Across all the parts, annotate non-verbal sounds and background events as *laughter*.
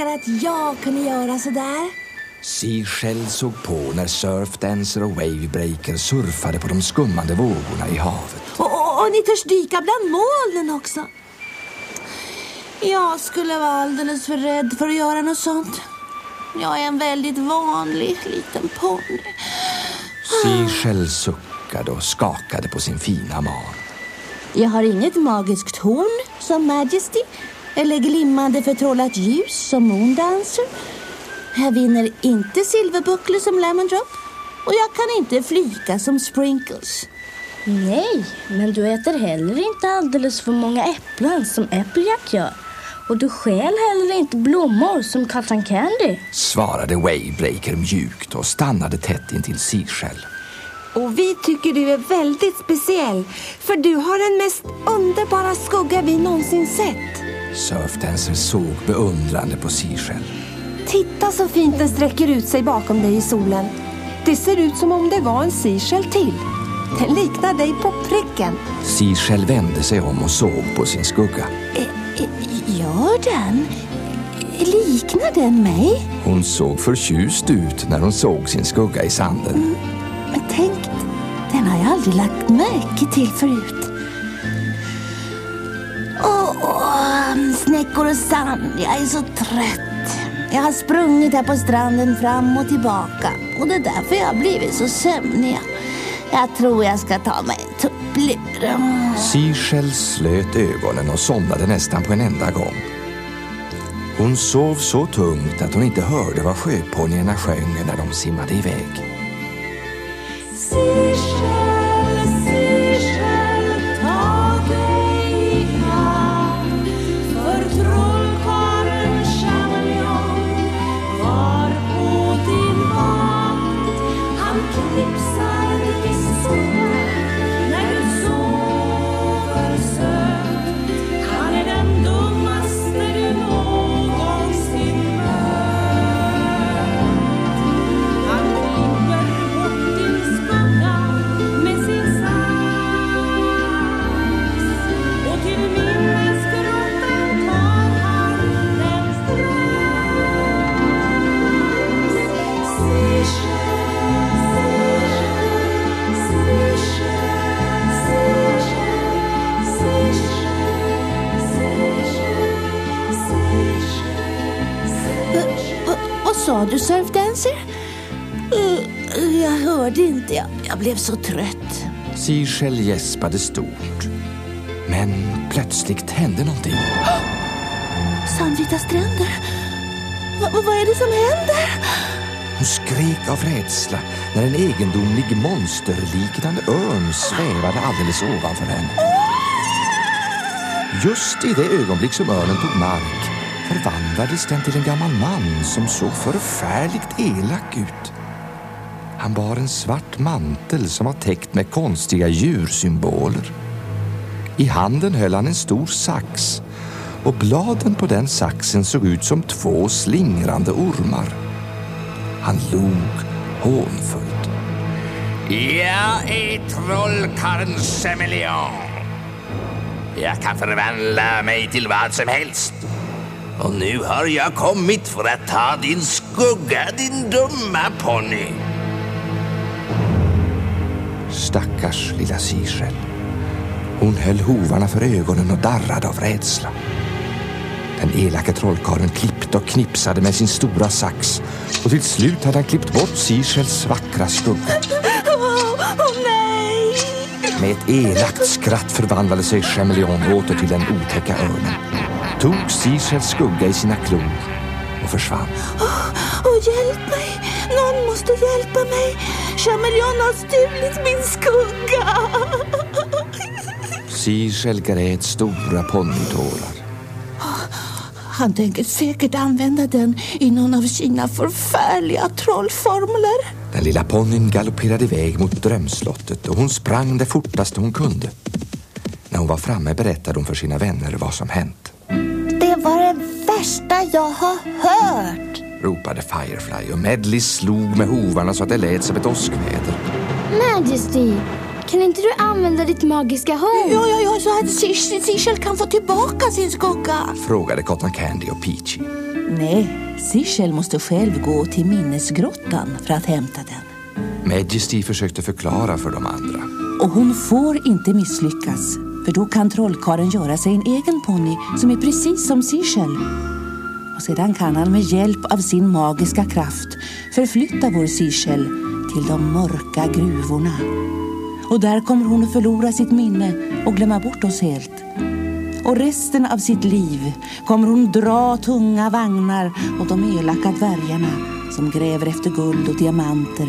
önskar att jag kunde göra sådär. Seashell såg på när surfdancer och wavebreaker surfade på de skummande vågorna i havet. Och, och, och ni törs dyka bland molnen också. Jag skulle vara alldeles för rädd för att göra något sånt. Jag är en väldigt vanlig liten ponny. Seashell suckade och skakade på sin fina man. Jag har inget magiskt horn som Majesty eller glimmande förtrollat ljus som Moondancer. Jag vinner inte silverbucklor som Lemon Drop och jag kan inte flyga som Sprinkles. Nej, men du äter heller inte alldeles för många äpplen som Applejack gör. Och du stjäl heller inte blommor som Cotton Candy. Svarade Wavebreaker mjukt och stannade tätt intill Seashell. Och vi tycker du är väldigt speciell för du har den mest underbara skugga vi någonsin sett. Surfdancer såg beundrande på Seashell. Titta så fint den sträcker ut sig bakom dig i solen. Det ser ut som om det var en seashell till. Den liknar dig på pricken. Seashell vände sig om och såg på sin skugga. Gör den? Liknar den mig? Hon såg förtjust ut när hon såg sin skugga i sanden. Men tänk, den har jag aldrig lagt märke till förut. Åh, snäckor och sand. Jag är så trött. Jag har sprungit här på stranden fram och tillbaka. Och det är därför jag har blivit så sömnig. Jag tror jag ska ta mig en tupplur. Seashell slöt ögonen och somnade nästan på en enda gång. Hon sov så tungt att hon inte hörde vad sjöponnyerna sjöng när de simmade iväg. Sa du, surfdancer? Uh, jag hörde inte. Jag, jag blev så trött. Seashell gäspade stort. Men plötsligt hände någonting. Sandvita stränder. Va, vad är det som händer? Hon skrek av rädsla när en egendomlig monsterliknande örn svävade alldeles ovanför henne. Just i det ögonblick som örnen tog mark förvandlades den till en gammal man som såg förfärligt elak ut. Han bar en svart mantel som var täckt med konstiga djursymboler. I handen höll han en stor sax och bladen på den saxen såg ut som två slingrande ormar. Han log hånfullt. Jag är trollkarlen Semelian. Jag kan förvandla mig till vad som helst. Och nu har jag kommit för att ta din skugga, din dumma ponny. Stackars lilla Seashell. Hon höll hovarna för ögonen och darrade av rädsla. Den elake trollkarlen klippte och knipsade med sin stora sax och till slut hade han klippt bort Seashells vackra skugga. Åh oh, nej! Med ett elakt skratt förvandlade sig Chameleon åter till den otäcka örnen, tog Seashells skugga i sina klor och försvann. Åh, oh, hjälp mig! Någon måste hjälpa mig! Chameleon har stulit min skugga! Seashell grät stora ponnytårar. Han tänker säkert använda den i någon av sina förfärliga trollformler. Den lilla ponnyn galopperade iväg mot drömslottet och hon sprang det fortaste hon kunde. När hon var framme berättade hon för sina vänner vad som hänt. Jag har hört. Ropade Firefly och Medley slog med hovarna så att det lät som ett åskväder. Majesty, Kan inte du använda ditt magiska horn? Ja, ja, ja, så att Seashell kan få tillbaka sin skugga. Frågade Cotton Candy och Peachy. Nej, Seashell måste själv gå till minnesgrottan för att hämta den. Majesty försökte förklara för de andra. Och hon får inte misslyckas. För då kan trollkaren göra sig en egen ponny som är precis som Seashell. Och sedan kan han med hjälp av sin magiska kraft förflytta vår Seashell till de mörka gruvorna. Och där kommer hon att förlora sitt minne och glömma bort oss helt. Och resten av sitt liv kommer hon dra tunga vagnar åt de elaka dvärgarna som gräver efter guld och diamanter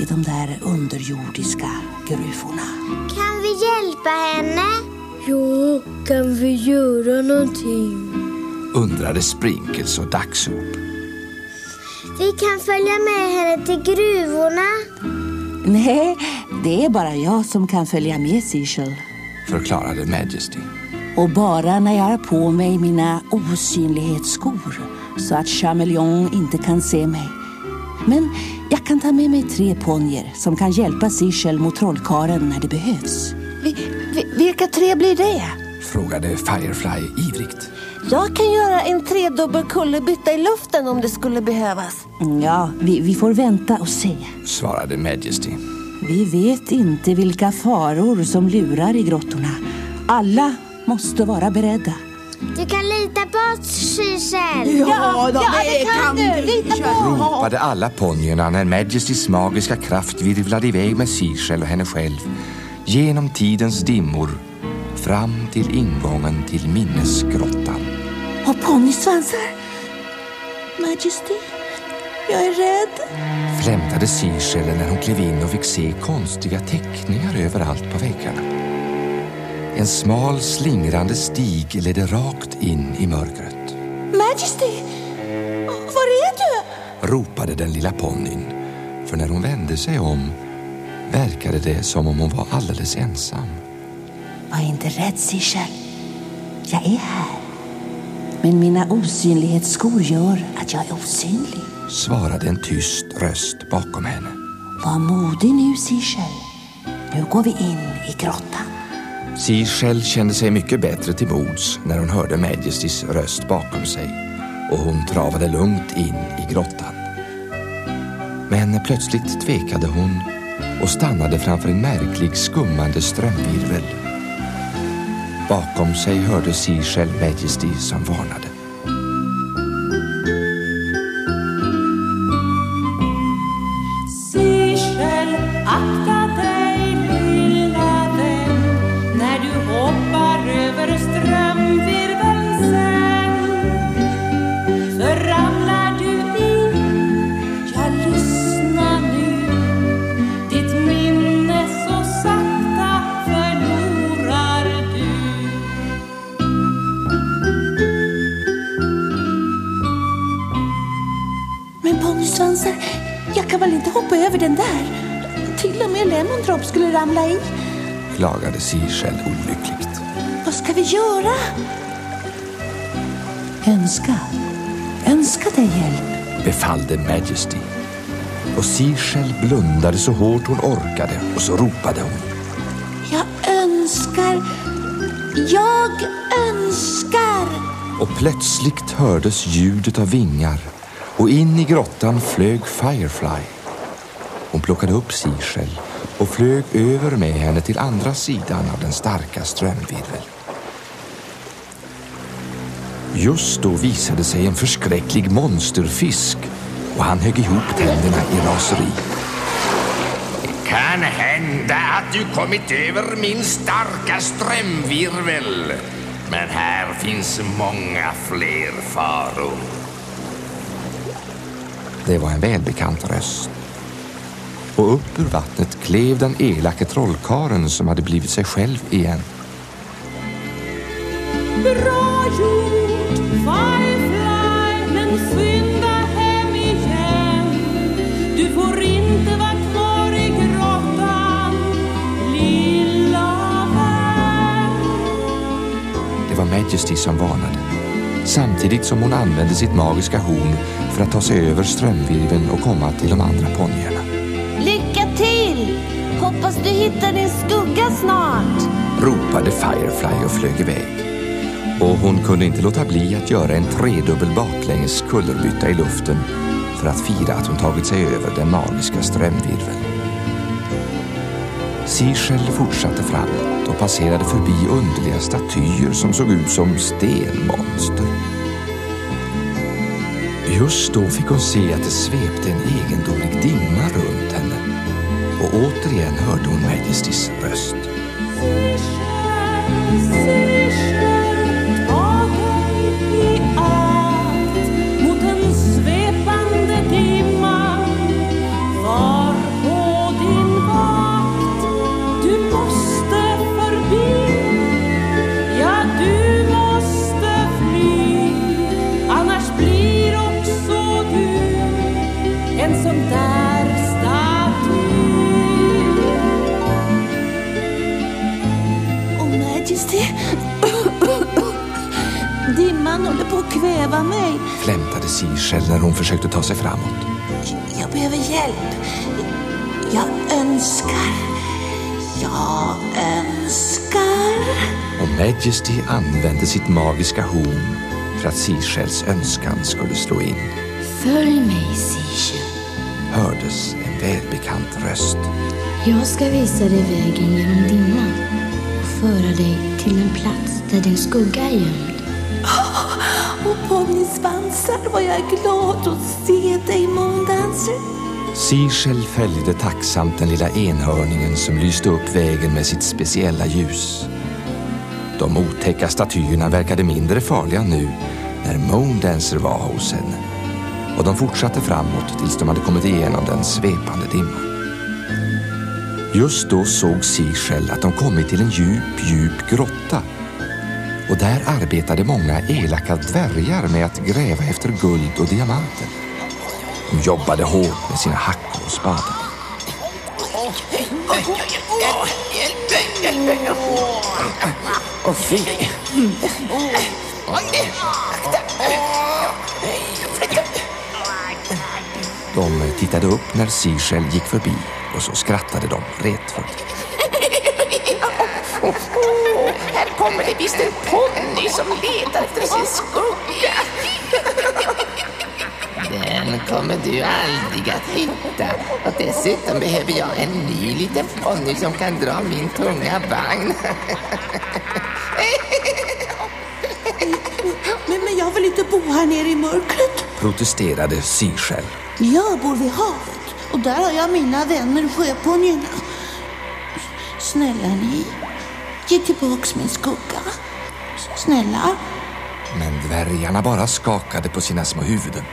i de där underjordiska gruvorna. Kan vi hjälpa henne? Ja, kan vi göra någonting? Undrade Sprinkles och Dacksop. Vi kan följa med henne till gruvorna. Nej, det är bara jag som kan följa med Seashell. Förklarade Majesty. Och bara när jag har på mig mina osynlighetsskor så att Chameleon inte kan se mig. Men jag kan ta med mig tre ponjer som kan hjälpa Seashell mot trollkaren när det behövs. Vi, vi, vilka tre blir det? Frågade Firefly ivrigt. Jag kan göra en tredubbel kullerbytta i luften om det skulle behövas. Mm, Ja, vi, vi får vänta och se. Svarade Majesty. Vi vet inte vilka faror som lurar i grottorna. Alla måste vara beredda. Du kan lita på oss, Seashell. Ja, ja, det kan du. Lita på Ropade alla ponnyerna när Majestys magiska kraft virvlade iväg med Seashell och henne själv genom tidens dimmor fram till ingången till minnesgrottan. Och ponnysvansar. Majesty, jag är rädd. Flämtade Seashell när hon klev in och fick se konstiga teckningar överallt på väggarna. En smal slingrande stig ledde rakt in i mörkret. Majesty, var är du? ropade den lilla ponnyn. För när hon vände sig om verkade det som om hon var alldeles ensam. Var inte rädd, Seashell. Jag är här. Men mina osynlighetsskor gör att jag är osynlig. Svarade en tyst röst bakom henne. Var modig nu, Seashell. Nu går vi in i grottan. Seashell kände sig mycket bättre till mods när hon hörde Majestys röst bakom sig och hon travade lugnt in i grottan. Men plötsligt tvekade hon och stannade framför en märklig skummande strömvirvel. Bakom sig hörde Seashell Majesty som varnade. Ramla i. Klagade Seashell olyckligt. Vad ska vi göra? Önska. Önska dig hjälp. Befallde Majesty. Och Seashell blundade så hårt hon orkade och så ropade hon. Jag önskar. Jag önskar. Och plötsligt hördes ljudet av vingar och in i grottan flög Firefly. Hon plockade upp Seashell och flög över med henne till andra sidan av den starka strömvirveln. Just då visade sig en förskräcklig monsterfisk och han högg ihop tänderna i raseri. Kan hända att du kommit över min starka strömvirvel. Men här finns många fler faror. Det var en välbekant röst. Och upp ur vattnet klev den elake trollkaren som hade blivit sig själv igen. Bra gjort, Firefly, men skynda hem igen. Du får inte vara kvar i grottan, lilla vän. Det var Majesty som varnade. Samtidigt som hon använde sitt magiska horn för att ta sig över strömvirveln och komma till de andra ponnyerna. Hoppas du hittar din skugga snart. ropade Firefly och flög iväg. Och hon kunde inte låta bli att göra en tredubbel baklänges kullerbytta i luften för att fira att hon tagit sig över den magiska strömvirveln. Seashell fortsatte framåt och passerade förbi underliga statyer som såg ut som stenmonster. Just då fick hon se att det svepte en egendomlig dimma runt och återigen hörde hon Majestys röst. Flämtade Seashell när hon försökte ta sig framåt. Jag behöver hjälp. Jag önskar. Jag önskar. Och Majesty använde sitt magiska horn för att Seashells önskan skulle slå in. Följ mig, Seashell. Hördes en välbekant röst. Jag ska visa dig vägen genom dimman och föra dig till en plats där din skugga är gömd. Och ponnysvansar vad jag är glad att se dig, Moondancer. Seashell följde tacksamt den lilla enhörningen som lyste upp vägen med sitt speciella ljus. De otäcka statyerna verkade mindre farliga nu när Moondancer var hos henne. Och de fortsatte framåt tills de hade kommit igenom den svepande dimman. Just då såg Seashell att de kommit till en djup, djup grotta. Och där arbetade många elaka dvärgar med att gräva efter guld och diamanter. De jobbade hårt med sina hackor och spadar. Åh fy. De tittade upp när Seashell gick förbi och så skrattade de retfullt. Kommer det visst en ponny som letar efter sin skugga. Den kommer du aldrig att hitta. Och dessutom behöver jag en ny liten ponny som kan dra min tunga vagn. Men, men jag vill inte bo här nere i mörkret. Protesterade Seashell. Jag bor vid havet och där har jag mina vänner sjöponnyerna. Snälla ni, ge tillbaks min skugga. Snälla. Men dvärgarna bara skakade på sina små huvuden.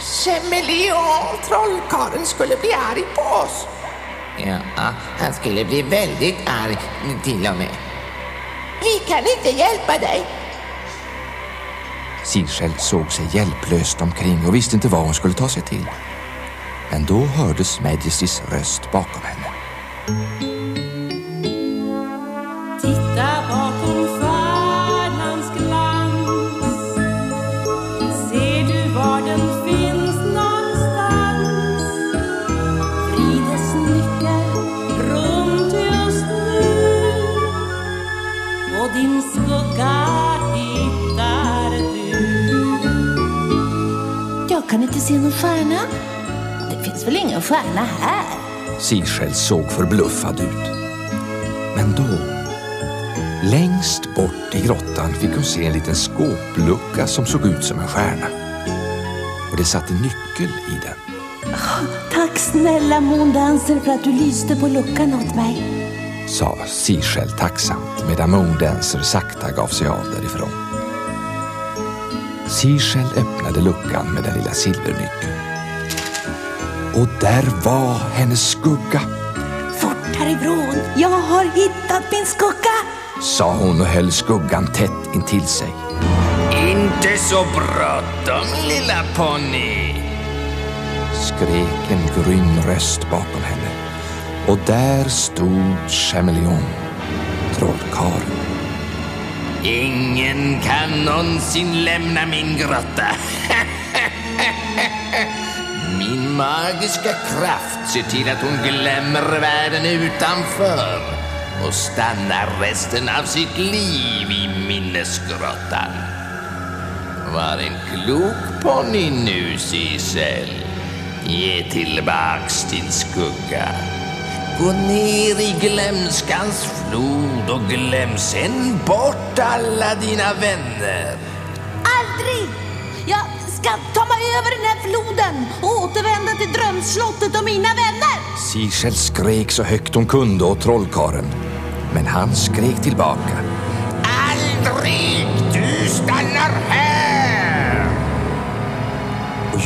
Semeleon, trollkarlen skulle bli arg på oss. Ja, han skulle bli väldigt arg till och med. Vi kan inte hjälpa dig. Seashell såg sig hjälplöst omkring och visste inte vad hon skulle ta sig till. Men då hördes Majestys röst bakom henne. Jag kan inte se någon stjärna. Det finns väl ingen stjärna här? Seashell såg förbluffad ut. Men då, längst bort i grottan fick hon se en liten skåplucka som såg ut som en stjärna. Och det satt en nyckel i den. Tack snälla Moondancer för att du lyste på luckan åt mig. sa Seashell tacksamt medan Moondancer sakta gav sig av därifrån. Seashell öppnade luckan med den lilla silvernyckeln. Och där var hennes skugga, Fort härifrån, jag har hittat min skugga. sa hon och höll skuggan tätt intill sig. Inte så bråttom, lilla ponny. skrek en grym röst bakom henne. Och där stod Chameleon, trollkarlen. Ingen kan någonsin lämna min grotta. *laughs* Min magiska kraft ser till att hon glömmer världen utanför. och stannar resten av sitt liv i minnesgrottan. Var en klok ponny nu, Sisel. Ge tillbaks din skugga. Gå ner i glömskans flod och glöm sen bort alla dina vänner. Aldrig! Jag ska ta mig över den här floden och återvända till drömslottet och mina vänner. Sishel skrek så högt hon kunde åt trollkaren. Men han skrek tillbaka.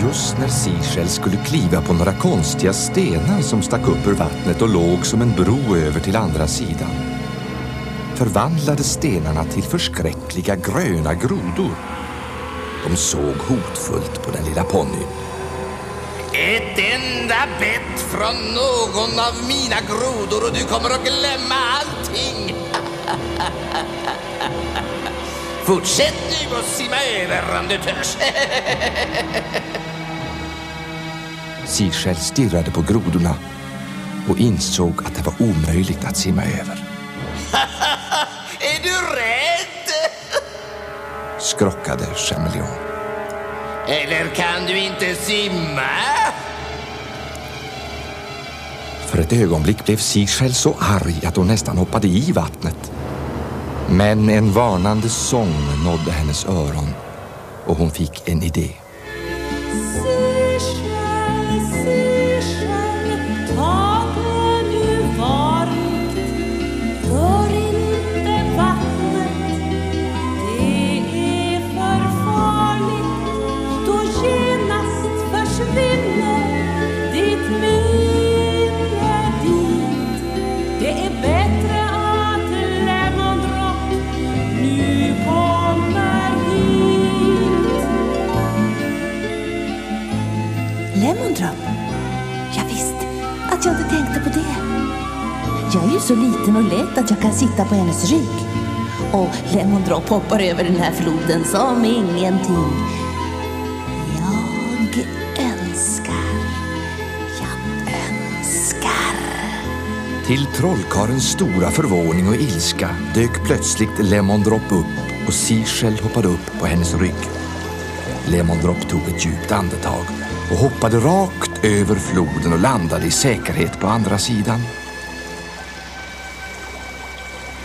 Just när Seashell skulle kliva på några konstiga stenar som stack upp ur vattnet och låg som en bro över till andra sidan förvandlades stenarna till förskräckliga gröna grodor. De såg hotfullt på den lilla ponnyn. Ett enda bett från någon av mina grodor och du kommer att glömma allting. Fortsätt nu att simma över om du törs. *laughs* Sishel stirrade på grodorna och insåg att det var omöjligt att simma över. *laughs* Är du rädd? Skrockade Chameleon. Eller kan du inte simma? För ett ögonblick blev Sishel så arg att hon nästan hoppade i vattnet. Men en varnande sång nådde hennes öron och hon fick en idé. Sitta på hennes rygg. Och Lemon Drop hoppar över den här floden som ingenting. Jag önskar, jag önskar. Till trollkarlens stora förvåning och ilska dök plötsligt Lemon Drop upp och Seashell hoppade upp på hennes rygg. Lemon Drop tog ett djupt andetag och hoppade rakt över floden och landade i säkerhet på andra sidan.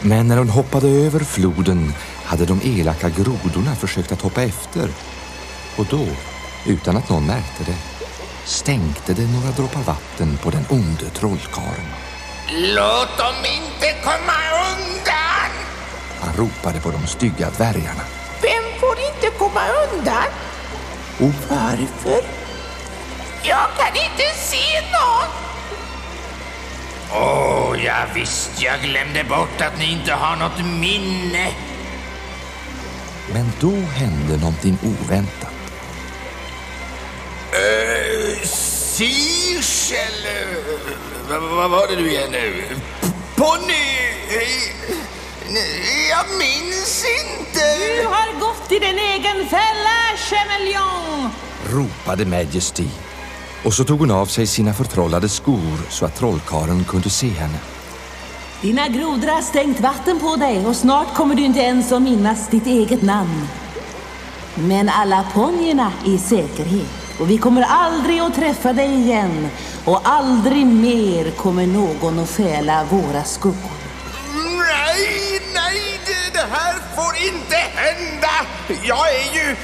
Men när hon hoppade över floden hade de elaka grodorna försökt att hoppa efter. Och då, utan att någon märkte det, stänkte det några droppar vatten på den onde trollkarlen. Låt dem inte komma undan! Han ropade på de stygga dvärgarna. Vem får inte komma undan? Och Varför? Jag kan inte se någon. Åh, oh, ja, visst, jag glömde bort att ni inte har något minne. Men då hände någonting oväntat. Uh, eh, Vad vad var det nu igen nu? Ponny... eh, Jag minns inte. Du har gått i din egen fälla, Chameleon! ropade Majesty. Och så tog hon av sig sina förtrollade skor så att trollkarlen kunde se henne. Dina grodor har stängt vatten på dig och snart kommer du inte ens att minnas ditt eget namn. Men alla ponnyerna är i säkerhet och vi kommer aldrig att träffa dig igen och aldrig mer kommer någon att stjäla våra skuggor. Nej, nej, det, det här får inte hända. Jag är ju...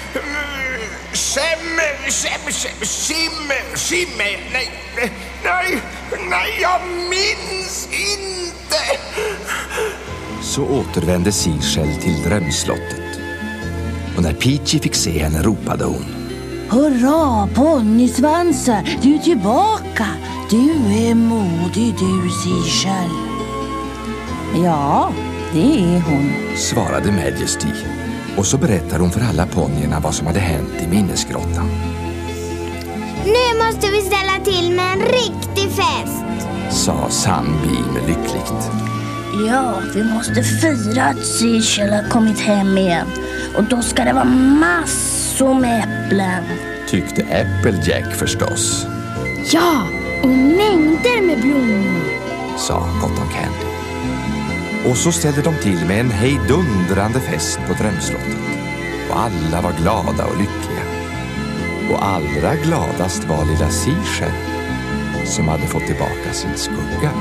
Sem, sem, sem, sim, simme, nej, nej, nej, jag minns inte. Så återvände Sishel till drömslottet. Och när Peachy fick se henne ropade hon. Hurra, ponnysvansar, du är tillbaka. Du är modig du, Sishel. Ja, det är hon. Svarade Majesty. Och så berättade hon för alla ponnyerna vad som hade hänt i minnesgrottan. Nu måste vi ställa till med en riktig fest. Sa Sunbeam lyckligt. Ja, vi måste fira att Seychell har kommit hem igen. Och då ska det vara massor med äpplen. Tyckte Applejack förstås. Ja, och mängder med blommor. Sa Cotton Candy. Och så ställde de till med en hejdundrande fest på Drömslottet. Och alla var glada och lyckliga. Och allra gladast var lilla Seashell som hade fått tillbaka sin skugga.